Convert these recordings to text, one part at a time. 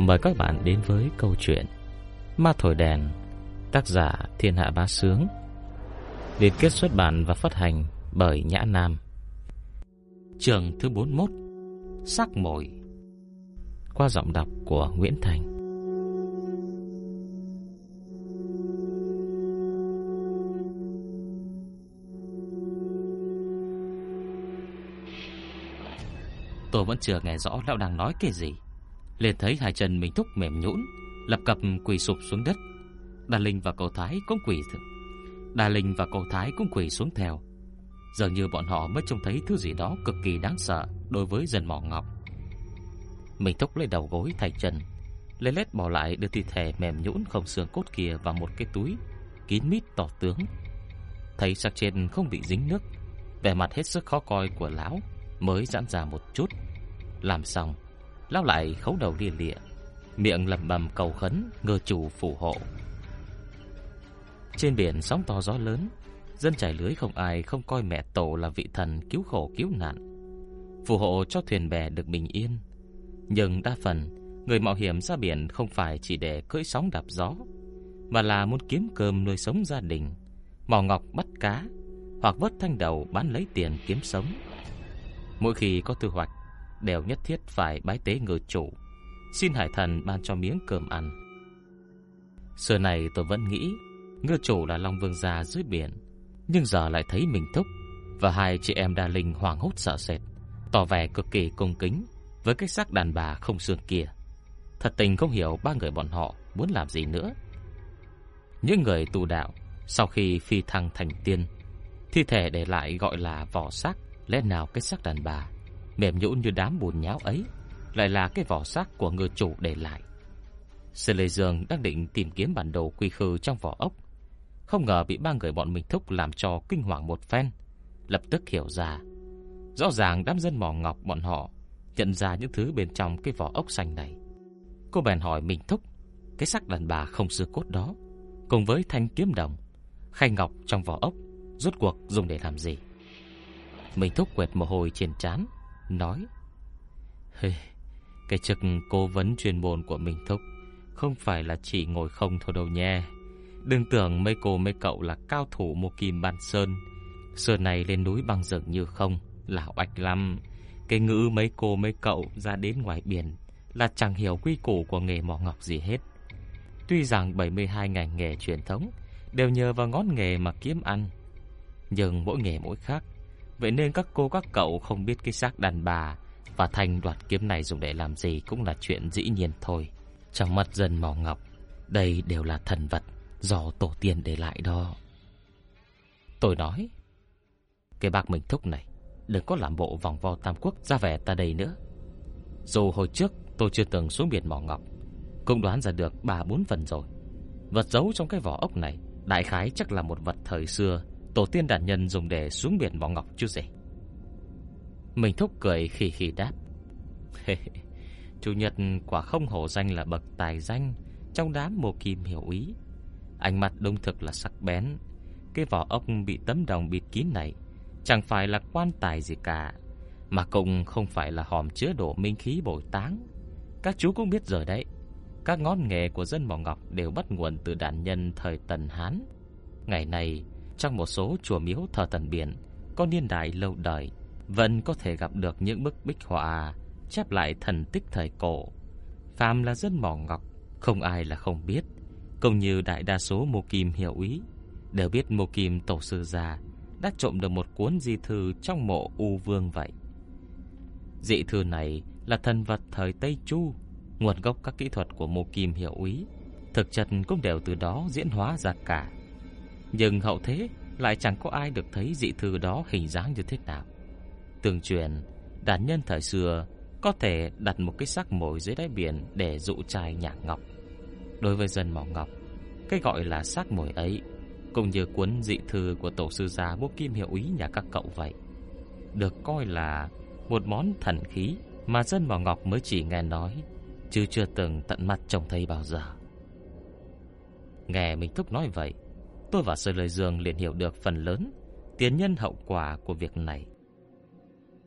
Mời các bạn đến với câu chuyện Ma Thổi Đèn, Tác giả Thiên Hạ Bá Sướng, Liên kết xuất bản và phát hành bởi Nhã Nam. Trường thứ 41 Sắc mồi Qua giọng đọc của Nguyễn Thành. Tôi vẫn chưa nghe rõ lão đang nói cái gì liền thấy hai chân mình thúc mềm nhũn, lập cập quỳ sụp xuống đất. Đà Linh và cậu Thái cũng quỳ. Đà Linh và cậu Thái cũng quỳ xuống theo. Dường như bọn họ mới trông thấy thứ gì đó cực kỳ đáng sợ đối với dân mỏ ngọc. Mình thúc lấy đầu gối thay chân, lê lết bỏ lại đưa thi thể mềm nhũn không xương cốt kia vào một cái túi kín mít tỏ tướng. Thấy sạc trên không bị dính nước, vẻ mặt hết sức khó coi của lão mới giãn ra một chút. Làm xong, lão lại khấu đầu lia lịa, miệng lẩm bẩm cầu khấn ngơ chủ phù hộ. Trên biển sóng to gió lớn, dân trải lưới không ai không coi mẹ tổ là vị thần cứu khổ cứu nạn, phù hộ cho thuyền bè được bình yên. Nhưng đa phần, người mạo hiểm ra biển không phải chỉ để cưỡi sóng đạp gió, mà là muốn kiếm cơm nuôi sống gia đình, mò ngọc bắt cá, hoặc vớt thanh đầu bán lấy tiền kiếm sống. Mỗi khi có thu hoạch, đều nhất thiết phải bái tế ngự chủ, xin hải thần ban cho miếng cơm ăn. Xưa này tôi vẫn nghĩ ngư chủ là Long Vương gia dưới biển, nhưng giờ lại thấy mình thúc và hai chị em đa linh hoàng hốt sợ sệt, tỏ vẻ cực kỳ cung kính với cái xác đàn bà không xương kia. Thật tình không hiểu ba người bọn họ muốn làm gì nữa. Những người tu đạo sau khi phi thăng thành tiên, thi thể để lại gọi là vỏ xác, lẽ nào cái xác đàn bà mềm nhũn như đám bùn nhão ấy lại là cái vỏ xác của người chủ để lại. Sư Lê Dương đang định tìm kiếm bản đồ quy khư trong vỏ ốc, không ngờ bị ba người bọn mình thúc làm cho kinh hoàng một phen, lập tức hiểu ra. Rõ ràng đám dân mỏ ngọc bọn họ nhận ra những thứ bên trong cái vỏ ốc xanh này. Cô bèn hỏi mình thúc, cái xác đàn bà không xưa cốt đó, cùng với thanh kiếm đồng, khay ngọc trong vỏ ốc, rốt cuộc dùng để làm gì? Mình thúc quẹt mồ hôi trên trán, nói. Hey, Cái chức cố vấn chuyên môn của mình thúc Không phải là chỉ ngồi không thôi đâu nha Đừng tưởng mấy cô mấy cậu là cao thủ một kim ban sơn. Xưa này lên núi băng rừng như không Là oạch lắm. Cái ngữ mấy cô mấy cậu ra đến ngoài biển Là chẳng hiểu quy củ của nghề mỏ ngọc gì hết. Tuy rằng 72 ngành nghề truyền thống Đều nhờ vào ngón nghề mà kiếm ăn Nhưng mỗi nghề mỗi khác. Vậy nên các cô các cậu không biết cái xác đàn bà Và thanh đoạt kiếm này dùng để làm gì Cũng là chuyện dĩ nhiên thôi. Trong mắt dân mỏ ngọc, Đây đều là thần vật Do tổ tiên để lại đó. Tôi nói, Cái bác mình thúc này, Đừng có làm bộ vòng vo Tam Quốc ra vẻ ta đây nữa. Dù hồi trước tôi chưa từng xuống biển mỏ ngọc, Cũng đoán ra được 3-4 phần rồi. Vật giấu trong cái vỏ ốc này, Đại khái chắc là một vật thời xưa Tổ tiên đàn nhân dùng để xuống biển bỏ ngọc chứ gì? Mình thúc cười khỉ khỉ đáp. Chủ nhật quả không hổ danh là bậc tài danh, Trong đám mồ kim hiểu ý. Ánh mặt đông thực là sắc bén. Cái vỏ ốc bị tấm đồng bịt kín này, Chẳng phải là quan tài gì cả, Mà cũng không phải là hòm chứa đổ minh khí bồi táng. Các chú cũng biết rồi đấy, Các ngón nghề của dân mỏ ngọc đều bắt nguồn từ đàn nhân thời Tần Hán. Ngày này trong một số chùa miếu thờ thần biển, Có niên đại lâu đời, Vẫn có thể gặp được những bức bích họa Chép lại thần tích thời cổ. Phàm là dân mỏ ngọc, Không ai là không biết, Cũng như đại đa số mô kim hiểu ý, Đều biết mô kim tổ sư già Đã trộm được một cuốn di thư Trong mộ U Vương vậy. Dị thư này là thần vật thời Tây Chu, Nguồn gốc các kỹ thuật của mô kim hiểu ý, Thực chất cũng đều từ đó diễn hóa ra cả nhưng hậu thế lại chẳng có ai được thấy dị thư đó hình dáng như thế nào. Tương truyền, đàn nhân thời xưa có thể đặt một cái xác mồi dưới đáy biển để dụ trai nhạc ngọc. Đối với dân mỏ ngọc, cái gọi là xác mồi ấy cũng như cuốn dị thư của tổ sư gia Bố Kim Hiệu Ý nhà các cậu vậy. Được coi là một món thần khí mà dân mỏ ngọc mới chỉ nghe nói, chứ chưa từng tận mắt trông thấy bao giờ. Nghe mình Thúc nói vậy, Tôi và Sơ Lời Dương liền hiểu được phần lớn Tiến nhân hậu quả của việc này.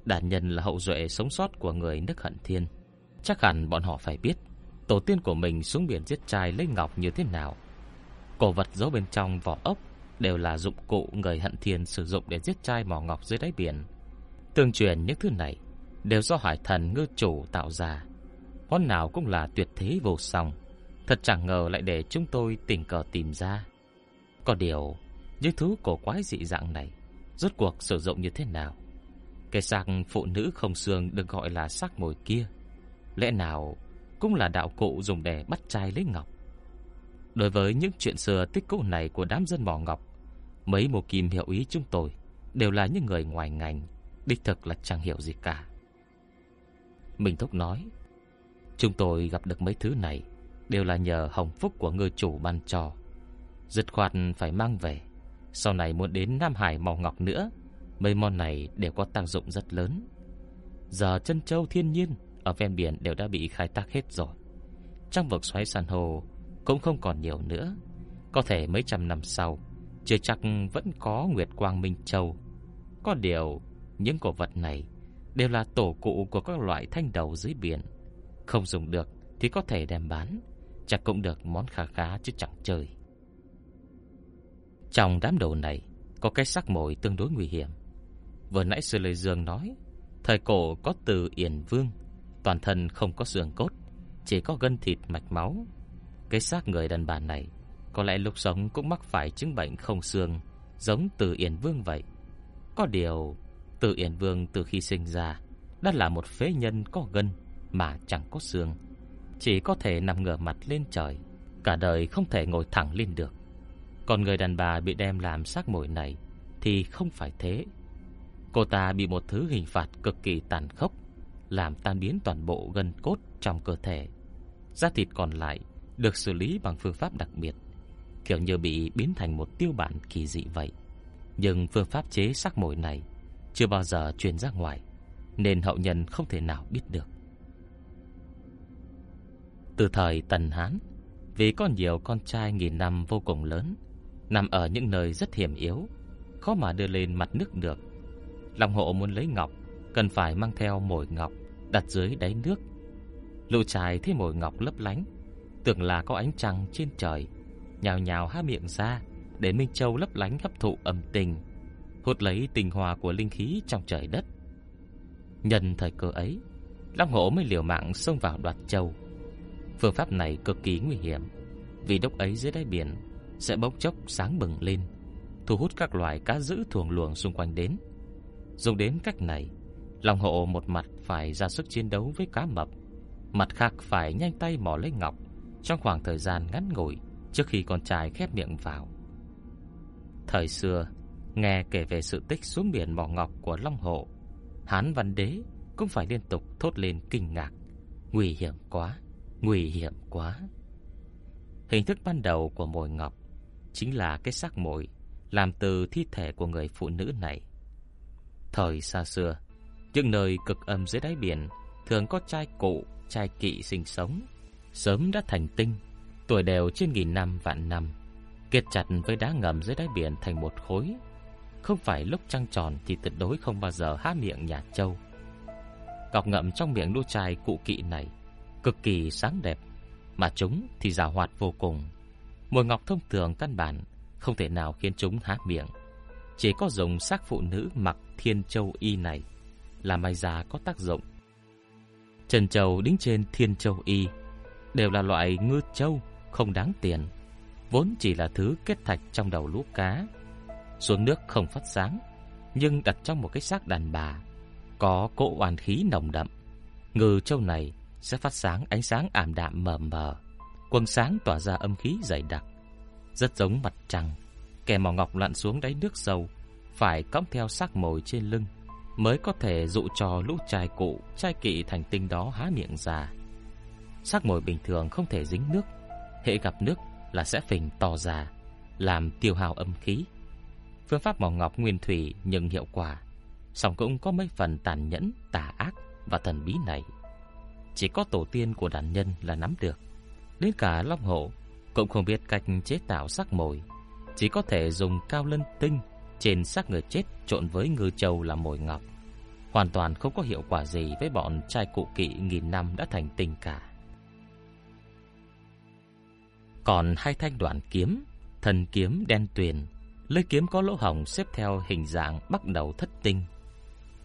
Đàn nhân là hậu duệ sống sót của người nước hận thiên. Chắc hẳn bọn họ phải biết, Tổ tiên của mình xuống biển giết trai lấy ngọc như thế nào. Cổ vật giấu bên trong vỏ ốc Đều là dụng cụ người hận thiên sử dụng Để giết trai mỏ ngọc dưới đáy biển. Tương truyền những thứ này Đều do hải thần ngư chủ tạo ra. Món nào cũng là tuyệt thế vô song. Thật chẳng ngờ lại để chúng tôi tình cờ tìm ra. Có điều Những thứ cổ quái dị dạng này Rốt cuộc sử dụng như thế nào Cái xác phụ nữ không xương Được gọi là xác mồi kia Lẽ nào cũng là đạo cụ dùng để bắt trai lấy ngọc. Đối với những chuyện xưa tích cũ này của đám dân mỏ ngọc, mấy mồ kim hiểu ý chúng tôi đều là những người ngoài ngành, đích thực là chẳng hiểu gì cả. mình Thúc nói, chúng tôi gặp được mấy thứ này đều là nhờ hồng phúc của người chủ ban cho. Dứt khoát phải mang về, sau này muốn đến Nam Hải màu ngọc nữa, mấy món này đều có tác dụng rất lớn. Giờ chân châu thiên nhiên ở ven biển đều đã bị khai thác hết rồi. Trong vực xoáy san hô cũng không còn nhiều nữa. Có thể mấy trăm năm sau, chưa chắc vẫn có Nguyệt Quang Minh Châu. Có điều, những cổ vật này đều là tổ cụ của các loại thanh đầu dưới biển. Không dùng được thì có thể đem bán, chắc cũng được món khá khá chứ chẳng chơi. Trong đám đồ này, có cái sắc mồi tương đối nguy hiểm. Vừa nãy Sư Lê Dương nói, thời cổ có từ Yển Vương Toàn thân không có xương cốt Chỉ có gân thịt mạch máu. Cái xác người đàn bà này Có lẽ lúc sống cũng mắc phải chứng bệnh không xương Giống từ Yển Vương vậy. Có điều Từ Yển Vương từ khi sinh ra Đã là một phế nhân có gân Mà chẳng có xương Chỉ có thể nằm ngửa mặt lên trời Cả đời không thể ngồi thẳng lên được. Còn người đàn bà bị đem làm xác mồi này Thì không phải thế Cô ta bị một thứ hình phạt cực kỳ tàn khốc làm tan biến toàn bộ gân cốt trong cơ thể. Da thịt còn lại được xử lý bằng phương pháp đặc biệt, kiểu như bị biến thành một tiêu bản kỳ dị vậy. Nhưng phương pháp chế xác mồi này chưa bao giờ truyền ra ngoài, nên hậu nhân không thể nào biết được. Từ thời Tần Hán, vì có nhiều con trai nghìn năm vô cùng lớn, nằm ở những nơi rất hiểm yếu, khó mà đưa lên mặt nước được. Long hộ muốn lấy ngọc, cần phải mang theo mồi ngọc đặt dưới đáy nước. Lũ trai thấy mồi ngọc lấp lánh, tưởng là có ánh trăng trên trời, nhào nhào há miệng ra để Minh Châu lấp lánh hấp thụ âm tình, hút lấy tình hòa của linh khí trong trời đất. Nhân thời cơ ấy, Long Hổ mới liều mạng xông vào đoạt châu. Phương pháp này cực kỳ nguy hiểm, vì đốc ấy dưới đáy biển sẽ bốc chốc sáng bừng lên, thu hút các loài cá dữ thuồng luồng xung quanh đến. Dùng đến cách này, Long hộ một mặt phải ra sức chiến đấu với cá mập, mặt khác phải nhanh tay mò lấy ngọc trong khoảng thời gian ngắn ngủi trước khi con trai khép miệng vào. Thời xưa, nghe kể về sự tích xuống biển mỏ ngọc của Long hộ, Hán Văn Đế cũng phải liên tục thốt lên kinh ngạc, nguy hiểm quá, nguy hiểm quá. Hình thức ban đầu của mồi ngọc chính là cái xác mồi làm từ thi thể của người phụ nữ này. Thời xa xưa, những nơi cực âm dưới đáy biển thường có trai cụ, trai kỵ sinh sống, sớm đã thành tinh, tuổi đều trên nghìn năm vạn năm, kết chặt với đá ngầm dưới đáy biển thành một khối. Không phải lúc trăng tròn thì tuyệt đối không bao giờ há miệng nhà châu. Cọc ngậm trong miệng đua trai cụ kỵ này cực kỳ sáng đẹp, mà chúng thì giả hoạt vô cùng. Mùi ngọc thông thường căn bản không thể nào khiến chúng há miệng. Chỉ có dùng xác phụ nữ mặc thiên châu y này là may già có tác dụng. Trần châu đính trên thiên châu y đều là loại ngư châu không đáng tiền, vốn chỉ là thứ kết thạch trong đầu lũ cá. Xuống nước không phát sáng, nhưng đặt trong một cái xác đàn bà có cỗ oan khí nồng đậm. Ngư châu này sẽ phát sáng ánh sáng ảm đạm mờ mờ, quầng sáng tỏa ra âm khí dày đặc, rất giống mặt trăng. Kẻ mỏ ngọc lặn xuống đáy nước sâu, phải cõng theo xác mồi trên lưng mới có thể dụ cho lũ trai cụ, trai kỵ thành tinh đó há miệng ra. Xác mồi bình thường không thể dính nước, hệ gặp nước là sẽ phình to ra, làm tiêu hao âm khí. Phương pháp mỏ ngọc nguyên thủy nhưng hiệu quả, song cũng có mấy phần tàn nhẫn, tà ác và thần bí này. Chỉ có tổ tiên của đàn nhân là nắm được. Đến cả Long Hổ cũng không biết cách chế tạo xác mồi, chỉ có thể dùng cao lân tinh trên xác người chết trộn với ngư châu làm mồi ngọc. Hoàn toàn không có hiệu quả gì với bọn trai cụ kỵ nghìn năm đã thành tinh cả. Còn hai thanh đoạn kiếm, thần kiếm đen tuyền, lưỡi kiếm có lỗ hỏng xếp theo hình dạng bắt đầu thất tinh.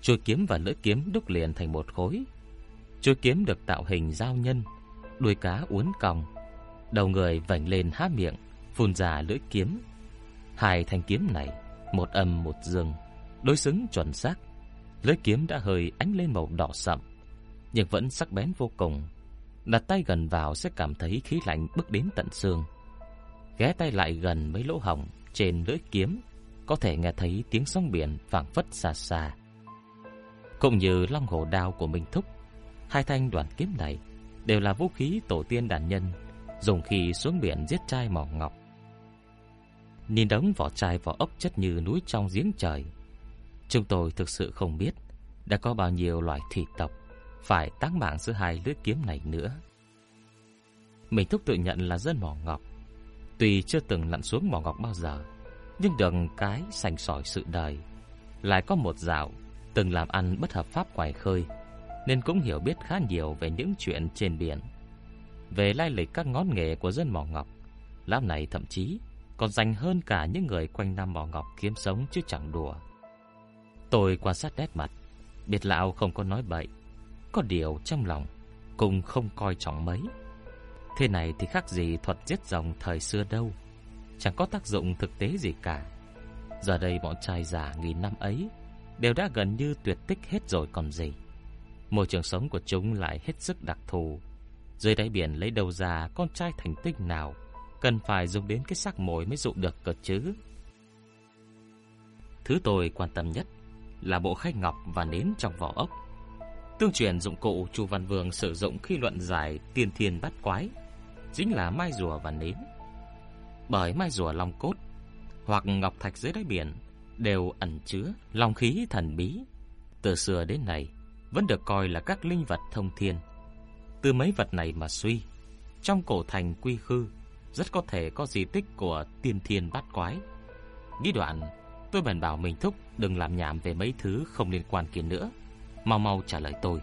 Chuôi kiếm và lưỡi kiếm đúc liền thành một khối. Chuôi kiếm được tạo hình giao nhân, đuôi cá uốn cong, đầu người vành lên há miệng, phun ra lưỡi kiếm. Hai thanh kiếm này, một âm một dương, đối xứng chuẩn xác. Lưỡi kiếm đã hơi ánh lên màu đỏ sậm, nhưng vẫn sắc bén vô cùng. Đặt tay gần vào sẽ cảm thấy khí lạnh bức đến tận xương. Ghé tay lại gần mấy lỗ hổng trên lưỡi kiếm, có thể nghe thấy tiếng sóng biển phảng phất xa xa. Cũng như long hổ đao của Minh Thúc, hai thanh đoạn kiếm này đều là vũ khí tổ tiên đàn nhân dùng khi xuống biển giết trai mỏ ngọc. Nhìn đống vỏ chai vỏ ốc chất như núi trong giếng trời, chúng tôi thực sự không biết đã có bao nhiêu loài thủy tộc phải tác mạng giữa hai lưỡi kiếm này nữa. Mình thúc tự nhận là dân mỏ ngọc, tuy chưa từng lặn xuống mỏ ngọc bao giờ, nhưng được cái sành sỏi sự đời, lại có một dạo từng làm ăn bất hợp pháp ngoài khơi, nên cũng hiểu biết khá nhiều về những chuyện trên biển. Về lai lịch các ngón nghề của dân mỏ ngọc, lão này thậm chí còn dành hơn cả những người quanh năm mỏ ngọc kiếm sống chứ chẳng đùa. Tôi quan sát nét mặt, biết lão không có nói bậy, có điều trong lòng cũng không coi trọng mấy. Thế này thì khác gì thuật giết rồng thời xưa đâu, chẳng có tác dụng thực tế gì cả. Giờ đây bọn trai già nghìn năm ấy đều đã gần như tuyệt tích hết rồi còn gì. Môi trường sống của chúng lại hết sức đặc thù. Dưới đáy biển lấy đầu ra con trai thành tích nào cần phải dùng đến cái xác mồi mới dụ được cơ chứ. Thứ tôi quan tâm nhất là bộ khay ngọc và nến trong vỏ ốc. Tương truyền dụng cụ Chu Văn Vương sử dụng khi luận giải tiên thiên bắt quái chính là mai rùa và nến. Bởi mai rùa long cốt hoặc ngọc thạch dưới đáy biển đều ẩn chứa long khí thần bí. Từ xưa đến nay vẫn được coi là các linh vật thông thiên. Từ mấy vật này mà suy, trong cổ thành Quy Khư rất có thể có di tích của tiên thiên bát quái. Nghĩ đoạn, tôi bèn bảo mình thúc đừng làm nhảm về mấy thứ không liên quan kia nữa. Mau mau trả lời tôi.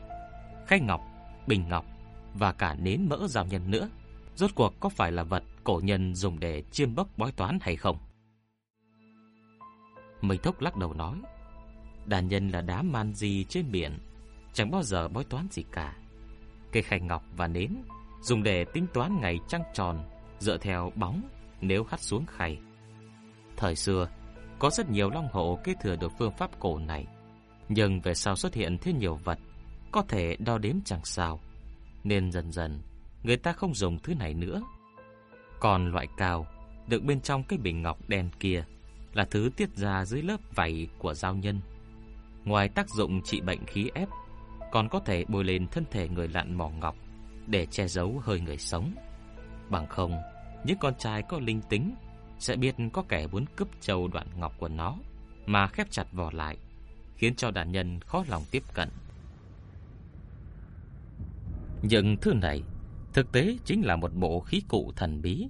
Khay ngọc, bình ngọc và cả nến mỡ giao nhân nữa, rốt cuộc có phải là vật cổ nhân dùng để chiêm bốc bói toán hay không? Mình thúc lắc đầu nói, đàn nhân là đá man di trên biển, chẳng bao giờ bói toán gì cả. Cây khay ngọc và nến dùng để tính toán ngày trăng tròn dựa theo bóng nếu hắt xuống khay. Thời xưa, có rất nhiều long hộ kế thừa được phương pháp cổ này, nhưng về sau xuất hiện thêm nhiều vật có thể đo đếm chẳng sao, nên dần dần người ta không dùng thứ này nữa. Còn loại cao được bên trong cái bình ngọc đen kia là thứ tiết ra dưới lớp vảy của giao nhân. Ngoài tác dụng trị bệnh khí ép, còn có thể bôi lên thân thể người lặn mỏ ngọc để che giấu hơi người sống. Bằng không, những con trai có linh tính sẽ biết có kẻ muốn cướp châu đoạn ngọc của nó mà khép chặt vỏ lại, khiến cho đàn nhân khó lòng tiếp cận. Nhưng thứ này thực tế chính là một bộ khí cụ thần bí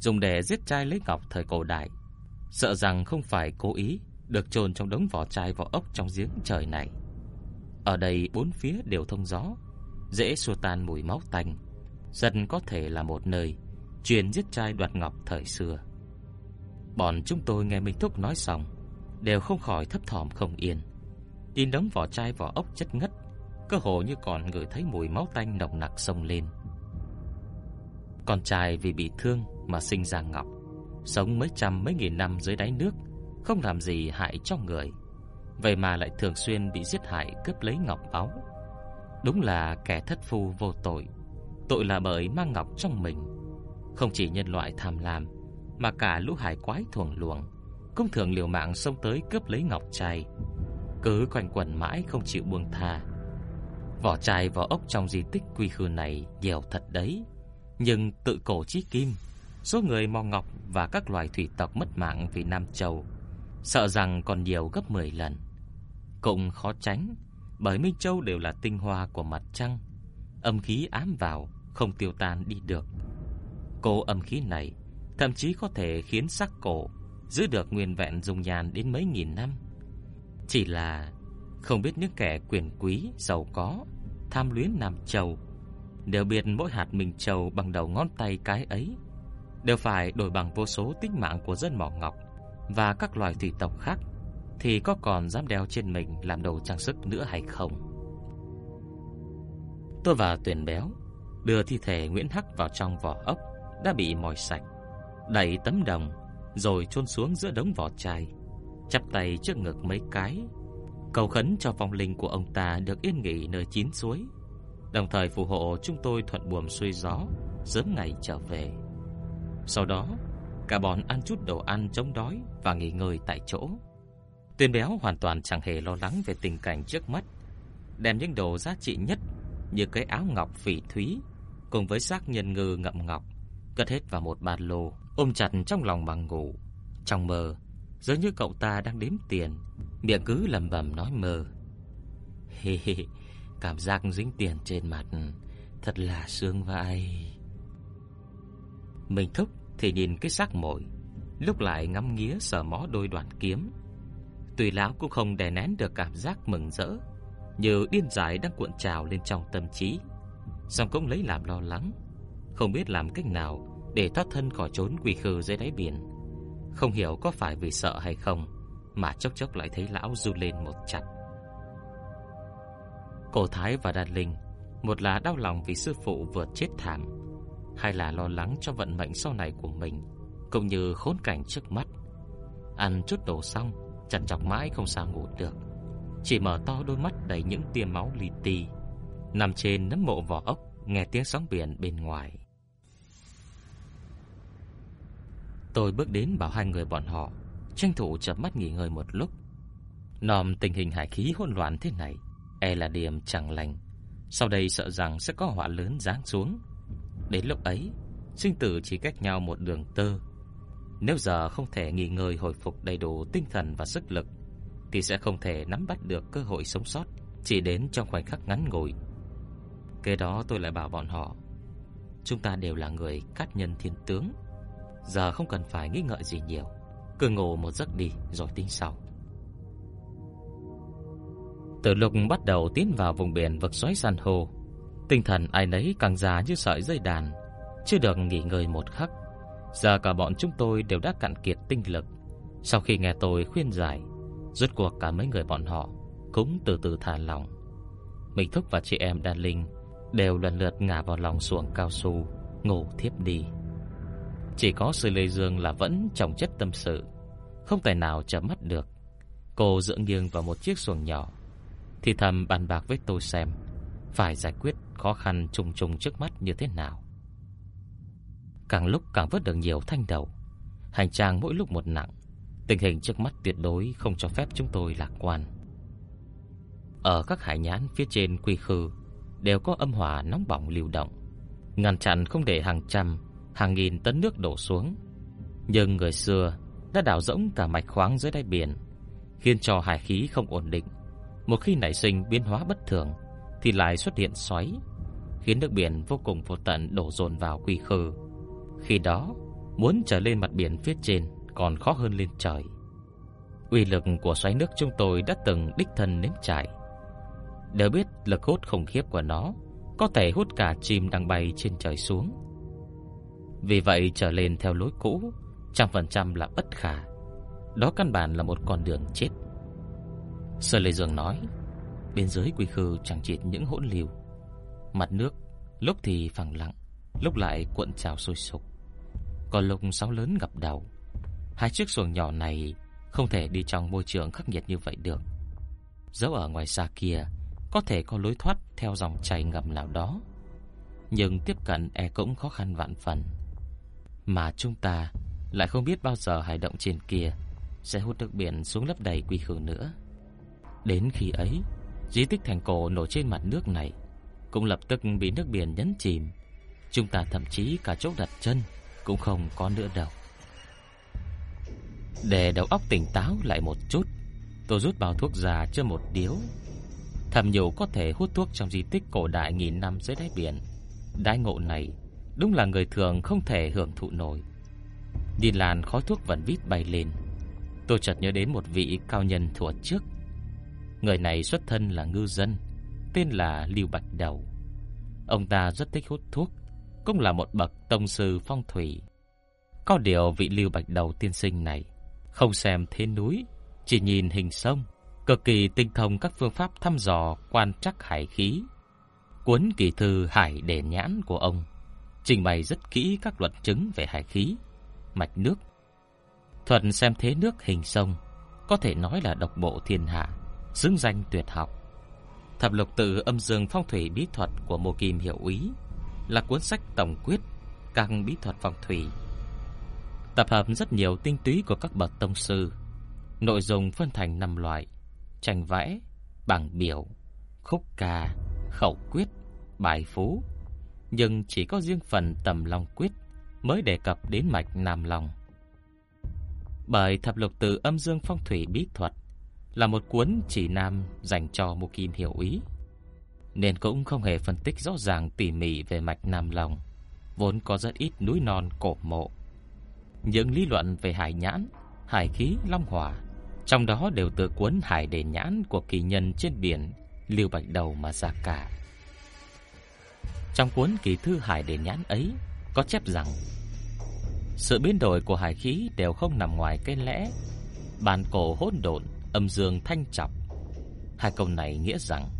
dùng để giết trai lấy ngọc thời cổ đại, sợ rằng không phải cố ý được chôn trong đống vỏ chai vỏ ốc trong giếng trời này. Ở đây bốn phía đều thông gió, dễ xua tan mùi máu tanh, dần có thể là một nơi truyền giết trai đoạt ngọc thời xưa. Bọn chúng tôi nghe Minh Thúc nói xong, đều không khỏi thấp thỏm không yên. Tin đóng vỏ chai vỏ ốc chất ngất, cơ hồ như còn ngửi thấy mùi máu tanh nồng nặc sông lên. Con trai vì bị thương mà sinh ra ngọc, sống mấy trăm mấy nghìn năm dưới đáy nước, không làm gì hại cho người. Vậy mà lại thường xuyên bị giết hại cướp lấy ngọc báu. Đúng là kẻ thất phu vô tội. Tội là bởi mang ngọc trong mình. Không chỉ nhân loại tham lam, mà cả lũ hải quái thuồng luồng cũng thường liều mạng xông tới cướp lấy ngọc trai, cứ quanh quẩn mãi không chịu buông tha. Vỏ chai vỏ ốc trong di tích quy khư này nhiều thật đấy, nhưng tự cổ chí kim, số người mò ngọc và các loài thủy tộc mất mạng vì Nam Châu, sợ rằng còn nhiều gấp 10 lần. Cũng khó tránh, bởi Minh Châu đều là tinh hoa của mặt trăng, âm khí ám vào không tiêu tan đi được. Cô âm khí này thậm chí có thể khiến sắc cổ giữ được nguyên vẹn dung nhan đến mấy nghìn năm. Chỉ là không biết những kẻ quyền quý, giàu có, tham luyến Nam Châu đều biết mỗi hạt Minh Châu bằng đầu ngón tay cái ấy đều phải đổi bằng vô số tính mạng của dân mỏ ngọc và các loài thủy tộc khác thì có còn dám đeo trên mình làm đồ trang sức nữa hay không? Tôi và Tuyền Béo đưa thi thể Nguyễn Hắc vào trong vỏ ốc đã bị mỏi sạch, đẩy tấm đồng rồi chôn xuống giữa đống vỏ chai, chắp tay trước ngực mấy cái, cầu khấn cho vong linh của ông ta được yên nghỉ nơi chín suối, đồng thời phù hộ chúng tôi thuận buồm xuôi gió, sớm ngày trở về. Sau đó, cả bọn ăn chút đồ ăn chống đói và nghỉ ngơi tại chỗ. Tuyên béo hoàn toàn chẳng hề lo lắng về tình cảnh trước mắt, đem những đồ giá trị nhất như cái áo ngọc phỉ thúy cùng với xác nhân ngư ngậm ngọc cất hết vào một ba lô, ôm chặt trong lòng bằng ngủ. Trong mơ, giống như cậu ta đang đếm tiền, miệng cứ lẩm bẩm nói mơ. Hê hê, cảm giác dính tiền trên mặt thật là sướng vai. Mình thúc thì nhìn cái xác mồi, lúc lại ngắm nghía sờ mó đôi đoạn kiếm. Tùy lão cũng không đè nén được cảm giác mừng rỡ, như điên dại đang cuộn trào lên trong tâm trí. Song cũng lấy làm lo lắng, không biết làm cách nào để thoát thân khỏi trốn quỷ khư dưới đáy biển. Không hiểu có phải vì sợ hay không, mà chốc chốc lại thấy lão du lên một chặt. Cổ Thái và Đan Linh, một là đau lòng vì sư phụ vừa chết thảm, hai là lo lắng cho vận mệnh sau này của mình, cũng như khốn cảnh trước mắt. Ăn chút đồ xong, chằn chọc mãi không sao ngủ được, chỉ mở to đôi mắt đầy những tia máu li ti, nằm trên nấm mộ vỏ ốc, nghe tiếng sóng biển bên ngoài. Tôi bước đến bảo hai người bọn họ tranh thủ chợp mắt nghỉ ngơi một lúc. Nòm tình hình hải khí hỗn loạn thế này, e là điểm chẳng lành. Sau đây sợ rằng sẽ có họa lớn giáng xuống. Đến lúc ấy, sinh tử chỉ cách nhau một đường tơ. Nếu giờ không thể nghỉ ngơi hồi phục đầy đủ tinh thần và sức lực, thì sẽ không thể nắm bắt được cơ hội sống sót chỉ đến trong khoảnh khắc ngắn ngủi. Kế đó tôi lại bảo bọn họ, chúng ta đều là người cát nhân thiên tướng, giờ không cần phải nghĩ ngợi gì nhiều, cứ ngủ một giấc đi rồi tính sau. Từ lúc bắt đầu tiến vào vùng biển vực xoáy san hô, tinh thần ai nấy càng già như sợi dây đàn, chưa được nghỉ ngơi một khắc. Giờ cả bọn chúng tôi đều đã cạn kiệt tinh lực. Sau khi nghe tôi khuyên giải, rốt cuộc cả mấy người bọn họ cũng từ từ thả lòng. Mình Thúc và chị em Đan Linh đều lần lượt ngả vào lòng xuồng cao su, ngủ thiếp đi. Chỉ có Sư Lê Dương là vẫn trọng chất tâm sự, không tài nào chấm mắt được. Cô dựa nghiêng vào một chiếc xuồng nhỏ, thì thầm bàn bạc với tôi xem phải giải quyết khó khăn trùng trùng trước mắt như thế nào. Càng lúc càng vớt được nhiều thanh đầu, hành trang mỗi lúc một nặng, tình hình trước mắt tuyệt đối không cho phép chúng tôi lạc quan. Ở các hải nhãn phía trên quy khư đều có âm hỏa nóng bỏng lưu động, ngăn chặn không để hàng trăm, hàng nghìn tấn nước đổ xuống. Nhưng người xưa đã đào rỗng cả mạch khoáng dưới đáy biển, khiến cho hải khí không ổn định. Một khi nảy sinh biến hóa bất thường thì lại xuất hiện xoáy, khiến nước biển vô cùng vô tận đổ dồn vào quy khư. Khi đó, muốn trở lên mặt biển phía trên còn khó hơn lên trời. Uy lực của xoáy nước chúng tôi đã từng đích thân nếm trải. Đều biết lực hút khủng khiếp của nó có thể hút cả chim đang bay trên trời xuống. Vì vậy trở lên theo lối cũ, trăm phần trăm là bất khả. Đó căn bản là một con đường chết. Sơ Lê Dương nói, bên dưới quy khư chẳng chỉ những hỗn liều. Mặt nước lúc thì phẳng lặng, lúc lại cuộn trào sôi sục. Còn lúc sóng lớn gặp đầu, hai chiếc xuồng nhỏ này không thể đi trong môi trường khắc nghiệt như vậy được. Dẫu ở ngoài xa kia có thể có lối thoát theo dòng chảy ngầm nào đó, nhưng tiếp cận e cũng khó khăn vạn phần. Mà chúng ta lại không biết bao giờ hải động trên kia sẽ hút nước biển xuống lấp đầy quy khử nữa. Đến khi ấy, di tích thành cổ nổi trên mặt nước này cũng lập tức bị nước biển nhấn chìm. Chúng ta thậm chí cả chỗ đặt chân cũng không có nữa đâu. Để đầu óc tỉnh táo lại một chút, tôi rút bao thuốc ra chưa một điếu. Thầm nhủ có thể hút thuốc trong di tích cổ đại nghìn năm dưới đáy biển. Đái ngộ này đúng là người thường không thể hưởng thụ nổi. đi làn khói thuốc vẫn vít bay lên, tôi chợt nhớ đến một vị cao nhân thuở trước. Người này xuất thân là ngư dân, tên là Lưu Bạch Đầu. Ông ta rất thích hút thuốc, cũng là một bậc tông sư phong thủy. Có điều vị lưu bạch đầu tiên sinh này Không xem thế núi, Chỉ nhìn hình sông, Cực kỳ tinh thông các phương pháp thăm dò, Quan trắc hải khí. Cuốn kỳ thư hải đề nhãn của ông Trình bày rất kỹ các luận chứng về hải khí, Mạch nước. Thuật xem thế nước hình sông Có thể nói là độc bộ thiên hạ, Xứng danh tuyệt học. Thập lục tự âm dương phong thủy bí thuật của Mộ Kim Hiểu Úy là cuốn sách tổng quyết các bí thuật phong thủy. Tập hợp rất nhiều tinh túy của các bậc tông sư. Nội dung phân thành 5 loại: tranh vẽ, bảng biểu, khúc ca, khẩu quyết, bài phú. Nhưng chỉ có riêng phần tầm long quyết mới đề cập đến mạch nam long. Bởi thập lục tự âm dương phong thủy bí thuật là một cuốn chỉ nam dành cho mục Kim hiểu ý, nên cũng không hề phân tích rõ ràng tỉ mỉ về mạch Nam Long, vốn có rất ít núi non cổ mộ. Những lý luận về hải nhãn, hải khí, long hỏa, trong đó đều từ cuốn Hải Đề Nhãn của kỳ nhân trên biển Lưu Bạch Đầu mà ra cả. Trong cuốn kỳ thư Hải Đề Nhãn ấy có chép rằng sự biến đổi của hải khí đều không nằm ngoài cái lẽ bàn cổ hỗn độn âm dương thanh chọc. Hai câu này nghĩa rằng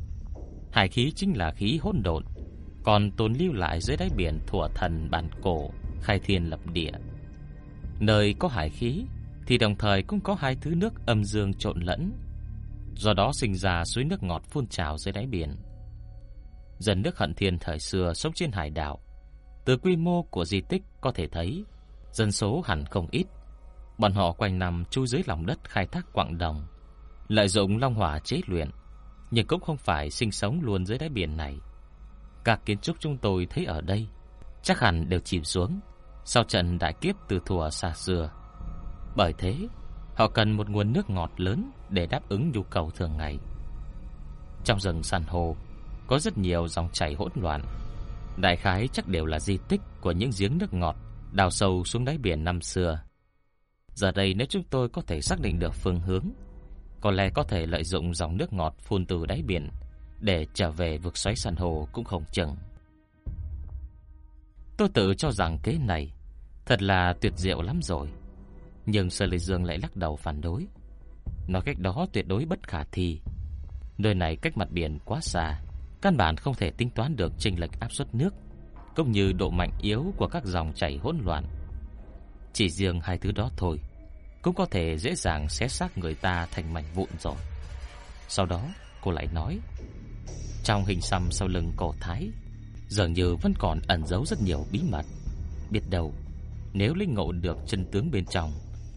hải khí chính là khí hỗn độn, còn tồn lưu lại dưới đáy biển thuở thần bản cổ khai thiên lập địa. Nơi có hải khí thì đồng thời cũng có hai thứ nước âm dương trộn lẫn, do đó sinh ra suối nước ngọt phun trào dưới đáy biển. Dân nước Hận Thiên thời xưa sống trên hải đảo, từ quy mô của di tích có thể thấy dân số hẳn không ít. Bọn họ quanh năm chui dưới lòng đất khai thác quặng đồng, lợi dụng long hỏa chế luyện, nhưng cũng không phải sinh sống luôn dưới đáy biển này. Các kiến trúc chúng tôi thấy ở đây chắc hẳn đều chìm xuống sau trận đại kiếp từ thuở xa xưa. Bởi thế, họ cần một nguồn nước ngọt lớn để đáp ứng nhu cầu thường ngày. Trong rừng san hô có rất nhiều dòng chảy hỗn loạn. Đại khái chắc đều là di tích của những giếng nước ngọt đào sâu xuống đáy biển năm xưa. Giờ đây nếu chúng tôi có thể xác định được phương hướng có lẽ có thể lợi dụng dòng nước ngọt phun từ đáy biển để trở về vực xoáy san hô cũng không chừng. Tôi tự cho rằng kế này thật là tuyệt diệu lắm rồi. Nhưng Sơ Lê Dương lại lắc đầu phản đối. Nói cách đó tuyệt đối bất khả thi. Nơi này cách mặt biển quá xa, căn bản không thể tính toán được chênh lệch áp suất nước, cũng như độ mạnh yếu của các dòng chảy hỗn loạn. Chỉ riêng hai thứ đó thôi cũng có thể dễ dàng xé xác người ta thành mảnh vụn rồi. Sau đó, cô lại nói, trong hình xăm sau lưng cổ thái, dường như vẫn còn ẩn giấu rất nhiều bí mật. Biết đâu, nếu linh ngộ được chân tướng bên trong,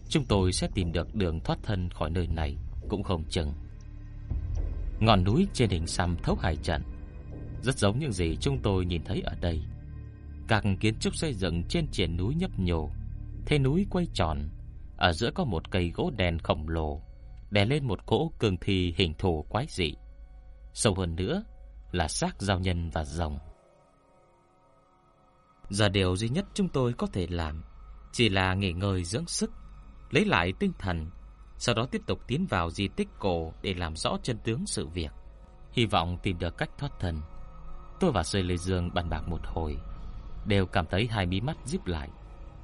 chúng tôi sẽ tìm được đường thoát thân khỏi nơi này cũng không chừng. Ngọn núi trên hình xăm thấu hải trận, rất giống những gì chúng tôi nhìn thấy ở đây. Các kiến trúc xây dựng trên triển núi nhấp nhô, thế núi quay tròn, ở giữa có một cây gỗ đèn khổng lồ, đè lên một cỗ cương thi hình thù quái dị. Sâu hơn nữa là xác giao nhân và rồng. Giờ điều duy nhất chúng tôi có thể làm chỉ là nghỉ ngơi dưỡng sức, lấy lại tinh thần, sau đó tiếp tục tiến vào di tích cổ để làm rõ chân tướng sự việc. Hy vọng tìm được cách thoát thân. Tôi và Sơi Lê Dương bàn bạc một hồi, đều cảm thấy hai mí mắt díp lại,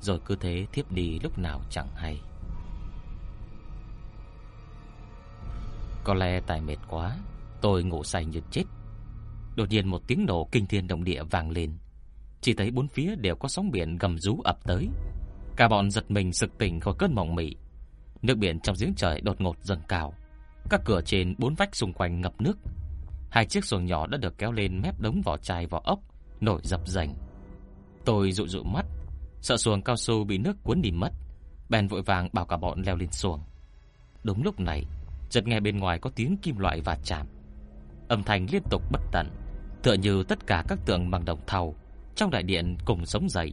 rồi cứ thế thiếp đi lúc nào chẳng hay. Có lẽ tại mệt quá, tôi ngủ say như chết. Đột nhiên một tiếng nổ kinh thiên động địa vang lên. Chỉ thấy bốn phía đều có sóng biển gầm rú ập tới. Cả bọn giật mình sực tỉnh khỏi cơn mộng mị. Nước biển trong giếng trời đột ngột dâng cao. Các cửa trên bốn vách xung quanh ngập nước. Hai chiếc xuồng nhỏ đã được kéo lên mép đống vỏ chai vỏ ốc, nổi dập dành. Tôi dụ dụ mắt, sợ xuồng cao su bị nước cuốn đi mất, bèn vội vàng bảo cả bọn leo lên xuồng. Đúng lúc này, chợt nghe bên ngoài có tiếng kim loại va chạm. Âm thanh liên tục bất tận, tựa như tất cả các tượng bằng đồng thau trong đại điện cùng sống dậy.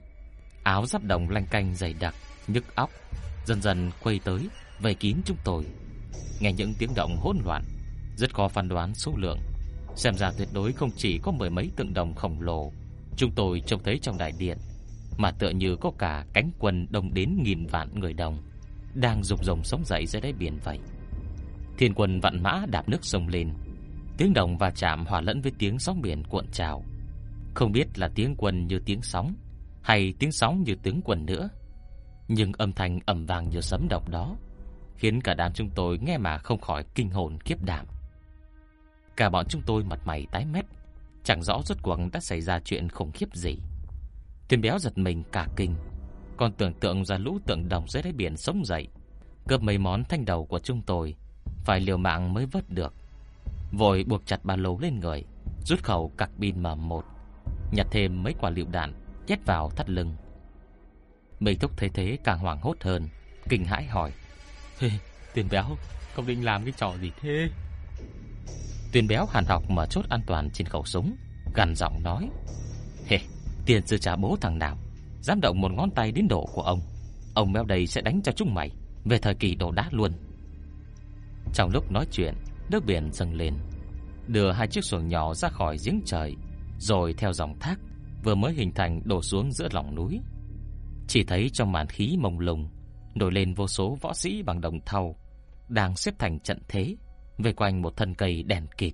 Áo giáp đồng lanh canh dày đặc, nhức óc, dần dần quay tới, vây kín chúng tôi. Nghe những tiếng động hỗn loạn, rất khó phán đoán số lượng. Xem ra tuyệt đối không chỉ có mười mấy tượng đồng khổng lồ chúng tôi trông thấy trong đại điện, mà tựa như có cả cánh quân đông đến nghìn vạn người đồng đang rục rồng sống dậy dưới đáy biển vậy. Thiên quân vạn mã đạp nước sông lên, tiếng đồng và chạm hòa lẫn với tiếng sóng biển cuộn trào. Không biết là tiếng quân như tiếng sóng hay tiếng sóng như tiếng quân nữa. Nhưng âm thanh ầm vang như sấm động đó Khiến cả đám chúng tôi nghe mà không khỏi kinh hồn kiếp đảm Cả bọn chúng tôi mặt mày tái mét Chẳng rõ rốt cuộc đã xảy ra chuyện khủng khiếp gì Thuyền béo giật mình cả kinh Còn tưởng tượng ra lũ tượng đồng dưới đáy biển sống dậy Cướp mấy món thanh đầu của chúng tôi phải liều mạng mới vớt được. Vội buộc chặt ba lô lên người Rút khẩu cặc pin M1 Nhặt thêm mấy quả lựu đạn Nhét vào thắt lưng. Mỹ Thúc thấy thế càng hoảng hốt hơn Kinh hãi hỏi Hey, tiền béo công định làm cái trò gì thế? Tuyền béo hàn học mở chốt an toàn trên khẩu súng gằn giọng nói Hề tiền sư trả bố thằng nào Dám động một ngón tay đến độ của ông Ông béo đây sẽ đánh cho chúng mày Về thời kỳ đổ đá luôn. Trong lúc nói chuyện, Nước biển dâng lên, Đưa hai chiếc xuồng nhỏ ra khỏi giếng trời, Rồi theo dòng thác Vừa mới hình thành đổ xuống giữa lòng núi. Chỉ thấy trong màn khí mông lung, Nổi lên vô số võ sĩ bằng đồng thau Đang xếp thành trận thế, vây quanh một thân cây đèn kịt.